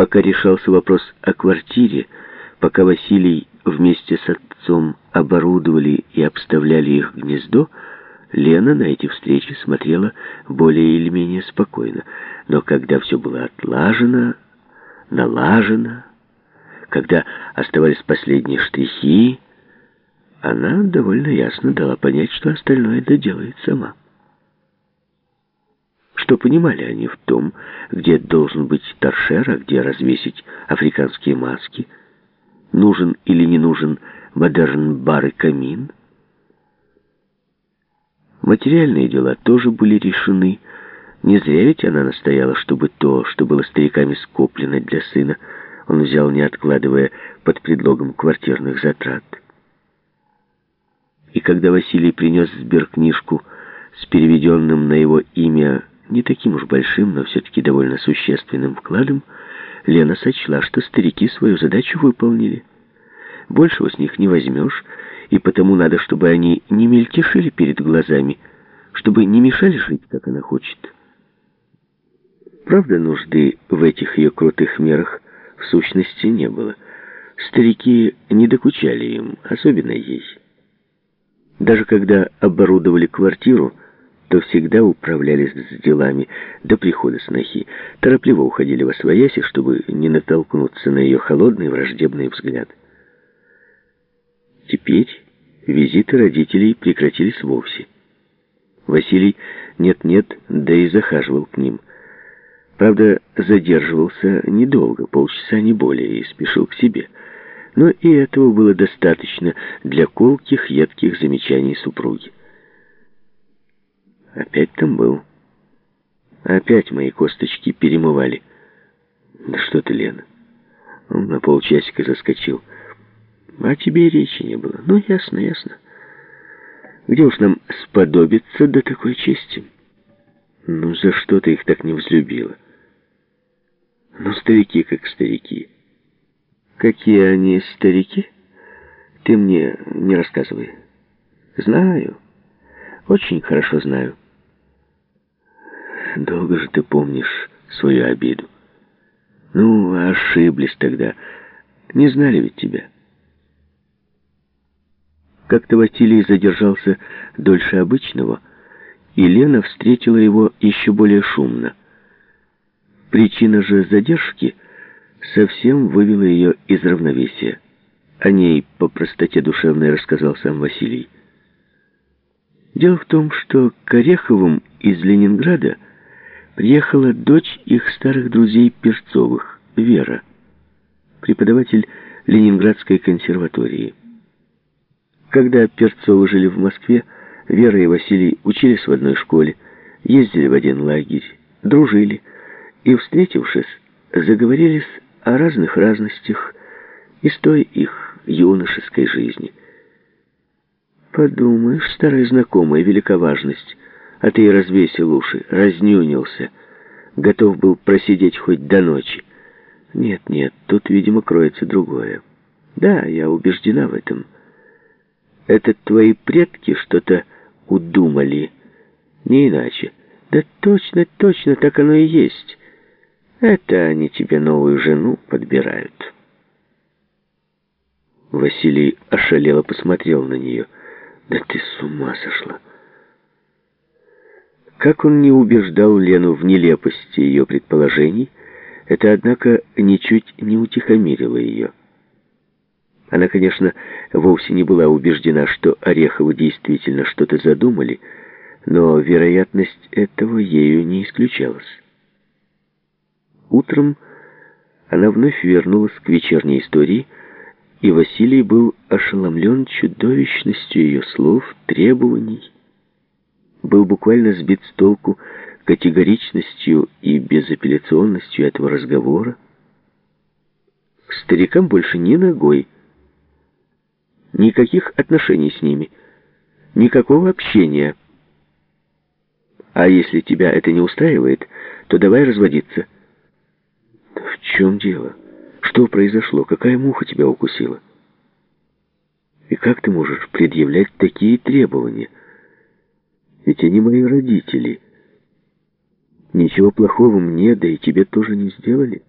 Пока решался вопрос о квартире, пока Василий вместе с отцом оборудовали и обставляли их гнездо, Лена на эти встречи смотрела более или менее спокойно. Но когда все было отлажено, налажено, когда оставались последние штрихи, она довольно ясно дала понять, что остальное доделает сама. Что понимали они в том, где должен быть торшер, а где развесить африканские маски, нужен или не нужен модерн-бар и камин. Материальные дела тоже были решены. Не зря ведь она настояла, чтобы то, что было стариками скоплено для сына, он взял, не откладывая под предлогом квартирных затрат. И когда Василий принес сберкнижку с переведенным на его имя не таким уж большим, но все-таки довольно существенным вкладом, Лена сочла, что старики свою задачу выполнили. Большего с них не возьмешь, и потому надо, чтобы они не мельтешили перед глазами, чтобы не мешали жить, как она хочет. Правда, нужды в этих ее крутых мерах в сущности не было. Старики не докучали им, особенно ей. Даже когда оборудовали квартиру, то всегда управлялись с делами до прихода снохи, торопливо уходили во свояси, чтобы не натолкнуться на ее холодный враждебный взгляд. Теперь визиты родителей прекратились вовсе. Василий нет-нет, да и захаживал к ним. Правда, задерживался недолго, полчаса не более, и спешил к себе – но и этого было достаточно для колких, едких замечаний супруги. Опять там был. Опять мои косточки перемывали. Да что ты, Лена. Он на полчасика заскочил. А тебе речи не было. Ну, ясно, ясно. Где уж нам сподобиться до такой чести? Ну, за что ты их так не взлюбила? Ну, старики как старики. Какие они старики, ты мне не рассказывай. Знаю, очень хорошо знаю. Долго же ты помнишь свою обиду. Ну, ошиблись тогда. Не знали ведь тебя. Как-то Василий задержался дольше обычного, и Лена встретила его еще более шумно. Причина же задержки — совсем вывела ее из равновесия. О ней по простоте душевной рассказал сам Василий. Дело в том, что к Ореховым из Ленинграда приехала дочь их старых друзей Перцовых, Вера, преподаватель Ленинградской консерватории. Когда Перцовы жили в Москве, Вера и Василий учились в одной школе, ездили в один лагерь, дружили и, встретившись, заговорили с о разных разностях из той их юношеской жизни. Подумаешь, старая знакомая, велика важность, а ты развесил уши, разнюнился, готов был просидеть хоть до ночи. Нет, нет, тут, видимо, кроется другое. Да, я убеждена в этом. Это твои предки что-то удумали, не иначе. Да точно, точно, так оно и есть. Это они тебе новую жену подбирают. Василий ошалело посмотрел на нее. Да ты с ума сошла. Как он не убеждал Лену в нелепости ее предположений, это, однако, ничуть не утихомирило ее. Она, конечно, вовсе не была убеждена, что Ореховы действительно что-то задумали, но вероятность этого ею не исключалась. Утром она вновь вернулась к вечерней истории, и Василий был ошеломлен чудовищностью ее слов, требований, был буквально сбит с толку категоричностью и безапелляционностью этого разговора. К старикам больше ни ногой, никаких отношений с ними, никакого общения. А если тебя это не устраивает, то давай разводиться. В чем дело? Что произошло? Какая муха тебя укусила? И как ты можешь предъявлять такие требования? Ведь они мои родители. Ничего плохого мне, да и тебе тоже не сделали.